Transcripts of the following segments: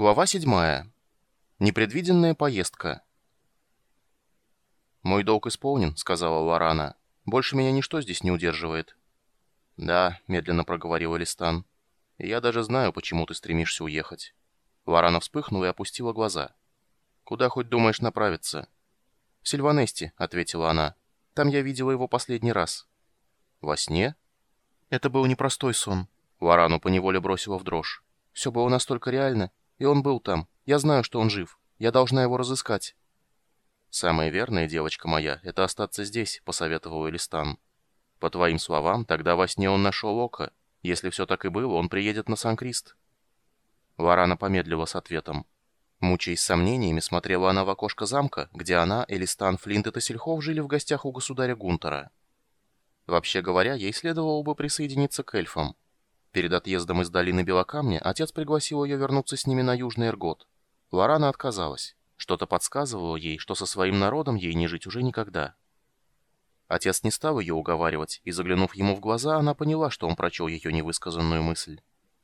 Глава 7. Непредвиденная поездка. «Мой долг исполнен», — сказала Лорана. «Больше меня ничто здесь не удерживает». «Да», — медленно проговорил Элистан. «Я даже знаю, почему ты стремишься уехать». Лорана вспыхнула и опустила глаза. «Куда хоть думаешь направиться?» «В Сильванесте», — ответила она. «Там я видела его последний раз». «Во сне?» Это был непростой сон. Лорану поневоле бросила в дрожь. Все было настолько реально, и он был там. Я знаю, что он жив. Я должна его разыскать». «Самая верная, девочка моя, это остаться здесь», — посоветовал Элистан. «По твоим словам, тогда во сне он нашел Ока. Если все так и было, он приедет на Сан-Крист». Лорана помедлила с ответом. Мучаясь сомнениями, смотрела она в окошко замка, где она, Элистан, Флинт и Тассельхов жили в гостях у государя Гунтера. Вообще говоря, ей следовало бы присоединиться к эльфам. Перед отъездом из долины Белокамня отец пригласил ее вернуться с ними на Южный Эргот. Лорана отказалась. Что-то подсказывало ей, что со своим народом ей не жить уже никогда. Отец не стал ее уговаривать, и, заглянув ему в глаза, она поняла, что он прочел ее невысказанную мысль.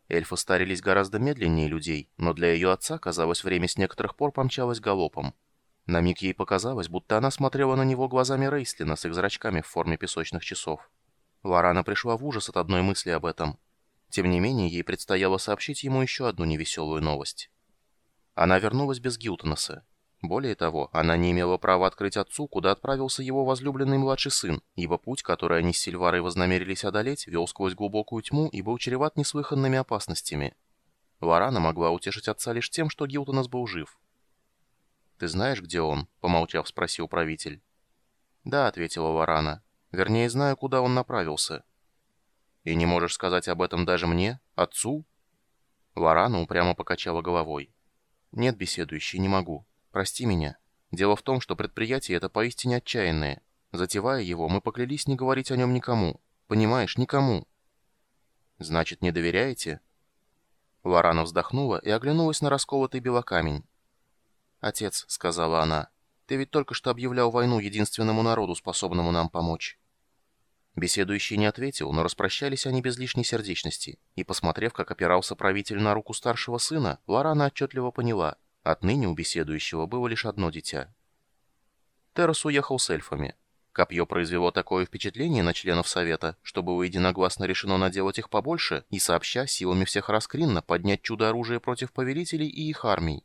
Эльфы старились гораздо медленнее людей, но для ее отца, казалось, время с некоторых пор помчалось галопом. На миг ей показалось, будто она смотрела на него глазами Рейслина с их зрачками в форме песочных часов. Лорана пришла в ужас от одной мысли об этом. Тем не менее, ей предстояло сообщить ему еще одну невеселую новость. Она вернулась без Гилтонаса. Более того, она не имела права открыть отцу, куда отправился его возлюбленный младший сын, ибо путь, который они с Сильварой вознамерились одолеть, вел сквозь глубокую тьму и был чреват неслыханными опасностями. Варана могла утешить отца лишь тем, что Гилтонас был жив. «Ты знаешь, где он?» — помолчав, спросил правитель. «Да», — ответила Варана. «Вернее, знаю, куда он направился». «И не можешь сказать об этом даже мне? Отцу?» Лорана упрямо покачала головой. «Нет, беседующий, не могу. Прости меня. Дело в том, что предприятие это поистине отчаянное. Затевая его, мы поклялись не говорить о нем никому. Понимаешь, никому». «Значит, не доверяете?» Лорана вздохнула и оглянулась на расколотый белокамень. «Отец», — сказала она, — «ты ведь только что объявлял войну единственному народу, способному нам помочь». Беседующий не ответил, но распрощались они без лишней сердечности, и, посмотрев, как опирался правитель на руку старшего сына, Лорана отчетливо поняла, отныне у беседующего было лишь одно дитя. Террас уехал с эльфами. Копье произвело такое впечатление на членов Совета, что было единогласно решено наделать их побольше и, сообща, силами всех раскринно поднять чудо-оружие против повелителей и их армий.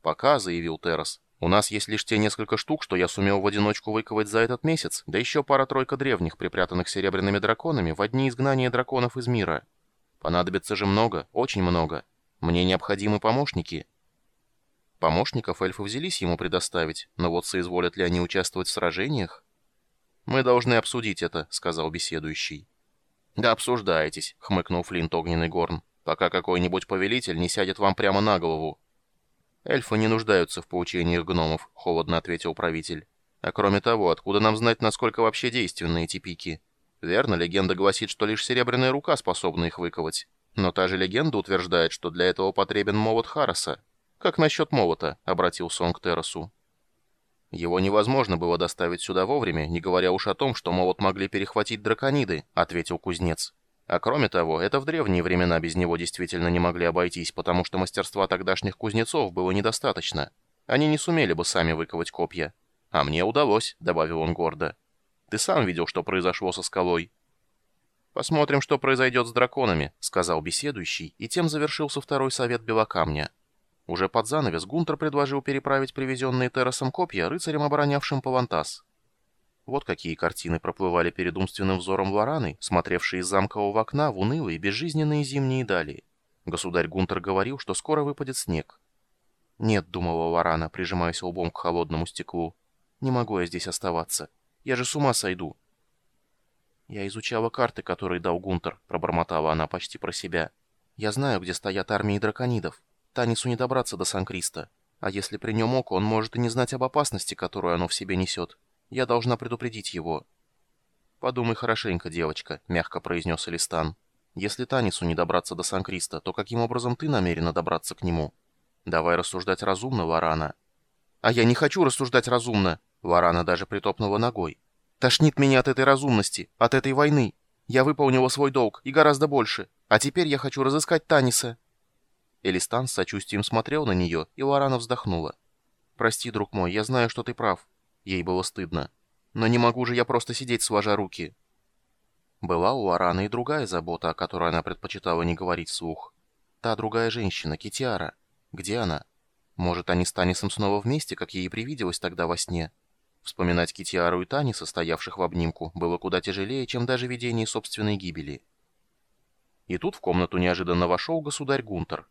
«Пока», — заявил Террас, у нас есть лишь те несколько штук, что я сумел в одиночку выковать за этот месяц, да еще пара-тройка древних, припрятанных серебряными драконами в одни изгнания драконов из мира. Понадобится же много, очень много. Мне необходимы помощники. Помощников эльфы взялись ему предоставить, но вот соизволят ли они участвовать в сражениях? «Мы должны обсудить это», — сказал беседующий. «Да обсуждайтесь», — хмыкнул Флинт Огненный Горн, «пока какой-нибудь повелитель не сядет вам прямо на голову». «Эльфы не нуждаются в поучениях гномов», — холодно ответил правитель. «А кроме того, откуда нам знать, насколько вообще действенны эти пики? Верно, легенда гласит, что лишь серебряная рука способна их выковать. Но та же легенда утверждает, что для этого потребен молот Хараса. Как насчет молота?» — обратился он к Террасу. «Его невозможно было доставить сюда вовремя, не говоря уж о том, что молот могли перехватить дракониды», — ответил кузнец. А кроме того, это в древние времена без него действительно не могли обойтись, потому что мастерства тогдашних кузнецов было недостаточно. Они не сумели бы сами выковать копья. А мне удалось, добавил он гордо. Ты сам видел, что произошло со скалой. Посмотрим, что произойдет с драконами, сказал беседующий, и тем завершился второй совет Белокамня. Уже под занавес Гунтер предложил переправить привезенные Террасом копья рыцарям, оборонявшим Павантас. Вот какие картины проплывали перед умственным взором Лораны, смотревшей из замкового окна в унылые безжизненные зимние дали. Государь Гунтер говорил, что скоро выпадет снег. «Нет», — думала Лорана, прижимаясь лбом к холодному стеклу, — «не могу я здесь оставаться. Я же с ума сойду». «Я изучала карты, которые дал Гунтер», — пробормотала она почти про себя. «Я знаю, где стоят армии драконидов. Танису не добраться до Сан-Криста. А если при нем око, он может и не знать об опасности, которую оно в себе несет. Я должна предупредить его». «Подумай хорошенько, девочка», — мягко произнес Элистан. «Если Танису не добраться до Сан-Криста, то каким образом ты намерена добраться к нему? Давай рассуждать разумно, Варана». «А я не хочу рассуждать разумно!» Варана даже притопнула ногой. «Тошнит меня от этой разумности, от этой войны. Я выполнила свой долг, и гораздо больше. А теперь я хочу разыскать Таниса». Элистан с сочувствием смотрел на нее, и Лорана вздохнула. «Прости, друг мой, я знаю, что ты прав». Ей было стыдно. «Но не могу же я просто сидеть, сложа руки». Была у Лораны и другая забота, о которой она предпочитала не говорить вслух. Та другая женщина, Китиара. Где она? Может, они с Танисом снова вместе, как ей привиделось тогда во сне? Вспоминать Китиару и Таниса, стоявших в обнимку, было куда тяжелее, чем даже видение собственной гибели. И тут в комнату неожиданно вошел государь Гунтер.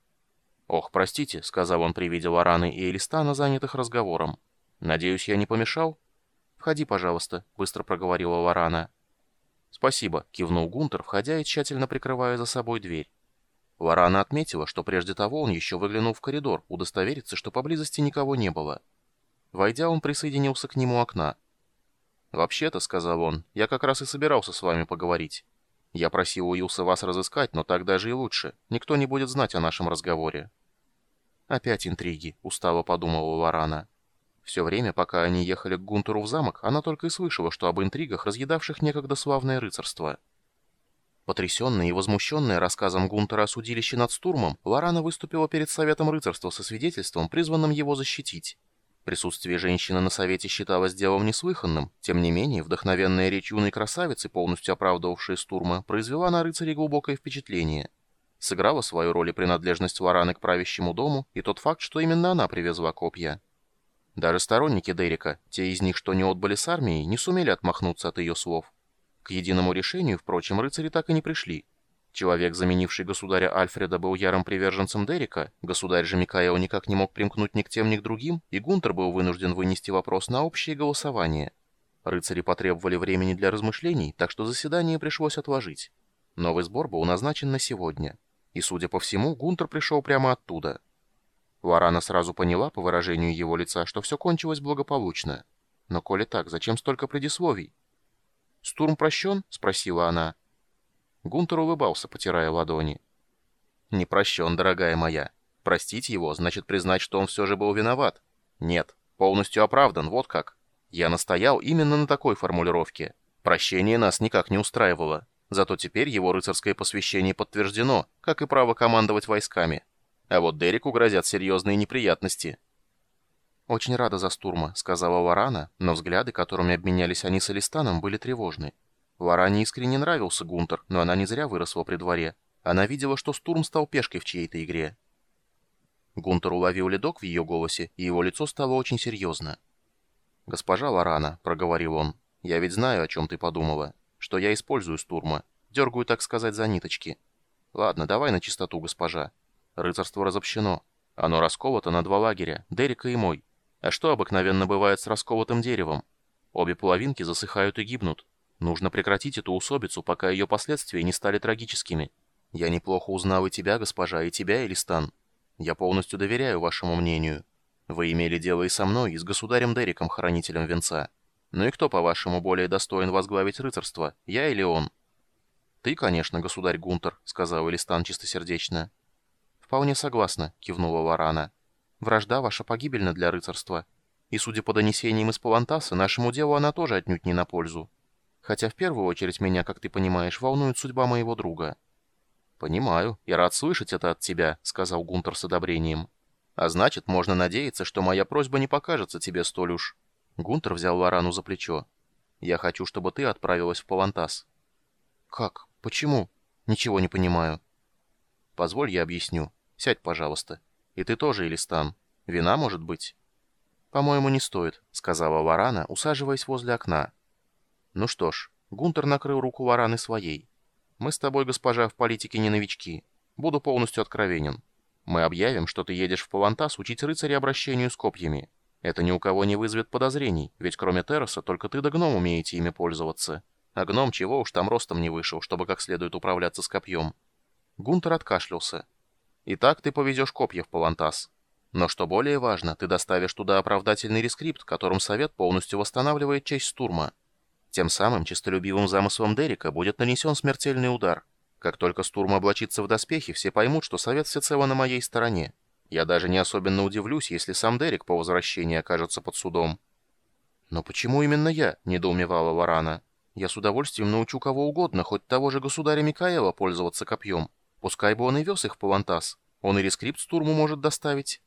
«Ох, простите», — сказал он при виде Лораны и Элистана, занятых разговором. «Надеюсь, я не помешал?» «Входи, пожалуйста», — быстро проговорила Лорана. «Спасибо», — кивнул Гунтер, входя и тщательно прикрывая за собой дверь. Лорана отметила, что прежде того он еще выглянул в коридор, удостовериться, что поблизости никого не было. Войдя, он присоединился к нему окна. «Вообще-то», — сказал он, — «я как раз и собирался с вами поговорить. Я просил Уилса вас разыскать, но так даже и лучше. Никто не будет знать о нашем разговоре». «Опять интриги», — устало подумала Лорана. Все время, пока они ехали к Гунтеру в замок, она только и слышала, что об интригах, разъедавших некогда славное рыцарство. Потрясенная и возмущенная рассказом Гунтера о судилище над Стурмом, Лорана выступила перед Советом рыцарства со свидетельством, призванным его защитить. Присутствие женщины на Совете считалось делом неслыханным, тем не менее, вдохновенная речь юной красавицы, полностью оправдывавшей Стурма, произвела на рыцарей глубокое впечатление. Сыграла свою роль и принадлежность Лораны к правящему дому, и тот факт, что именно она привезла копья. Даже сторонники Дерека, те из них, что не отбыли с армией, не сумели отмахнуться от ее слов. К единому решению, впрочем, рыцари так и не пришли. Человек, заменивший государя Альфреда, был ярым приверженцем Дерека, государь же Микаэл никак не мог примкнуть ни к тем, ни к другим, и Гунтер был вынужден вынести вопрос на общее голосование. Рыцари потребовали времени для размышлений, так что заседание пришлось отложить. Новый сбор был назначен на сегодня. И, судя по всему, Гунтер пришел прямо оттуда. Лорана сразу поняла по выражению его лица, что все кончилось благополучно. Но коли так, зачем столько предисловий? «Стурм прощен?» — спросила она. Гунтер улыбался, потирая ладони. «Не прощен, дорогая моя. Простить его значит признать, что он все же был виноват. Нет, полностью оправдан, вот как. Я настоял именно на такой формулировке. Прощение нас никак не устраивало. Зато теперь его рыцарское посвящение подтверждено, как и право командовать войсками. А вот Дереку грозят серьезные неприятности. «Очень рада за Стурма», — сказала Варана, но взгляды, которыми обменялись они с Элистаном, были тревожны. Варане искренне нравился Гунтер, но она не зря выросла при дворе. Она видела, что Стурм стал пешкой в чьей-то игре. Гунтер уловил ледок в ее голосе, и его лицо стало очень серьезно. «Госпожа Лорана», — проговорил он, — «я ведь знаю, о чем ты подумала, что я использую Стурма, дергаю, так сказать, за ниточки. Ладно, давай на чистоту, госпожа. Рыцарство разобщено. Оно расколото на два лагеря, Дерека и мой. А что обыкновенно бывает с расколотым деревом? Обе половинки засыхают и гибнут. Нужно прекратить эту усобицу, пока ее последствия не стали трагическими. Я неплохо узнал и тебя, госпожа, и тебя, Элистан. Я полностью доверяю вашему мнению. Вы имели дело и со мной, и с государем Дериком, хранителем венца. Ну и кто, по-вашему, более достоин возглавить рыцарство, я или он?» «Ты, конечно, государь Гунтер», — сказал Элистан чистосердечно. «Вполне согласна», — кивнула Варана. «Вражда ваша погибельна для рыцарства. И, судя по донесениям из Палантаса, нашему делу она тоже отнюдь не на пользу. Хотя в первую очередь меня, как ты понимаешь, волнует судьба моего друга». «Понимаю, и рад слышать это от тебя», — сказал Гунтер с одобрением. «А значит, можно надеяться, что моя просьба не покажется тебе столь уж...» Гунтер взял Варану за плечо. «Я хочу, чтобы ты отправилась в Палантас». «Как? Почему? Ничего не понимаю». «Позволь, я объясню. Сядь, пожалуйста. И ты тоже, Элистан. Вина, может быть?» «По-моему, не стоит», — сказала Варана, усаживаясь возле окна. «Ну что ж», — Гунтер накрыл руку Вараны своей. «Мы с тобой, госпожа, в политике не новички. Буду полностью откровенен. Мы объявим, что ты едешь в Павантас учить рыцаря обращению с копьями. Это ни у кого не вызовет подозрений, ведь кроме Терраса только ты да гном умеете ими пользоваться. А гном чего уж там ростом не вышел, чтобы как следует управляться с копьем». Гунтер откашлялся. Итак, ты повезешь копья в Палантас. Но что более важно, ты доставишь туда оправдательный рескрипт, которым Совет полностью восстанавливает честь Стурма. Тем самым честолюбивым замыслом Дерека будет нанесен смертельный удар. Как только Стурм облачится в доспехи, все поймут, что Совет всецело на моей стороне. Я даже не особенно удивлюсь, если сам Дерек по возвращении окажется под судом. «Но почему именно я?» – недоумевала Варана. «Я с удовольствием научу кого угодно, хоть того же государя Микаэла, пользоваться копьем. Пускай бы он и вез их в Павантас. Он и рескрипт Стурму может доставить.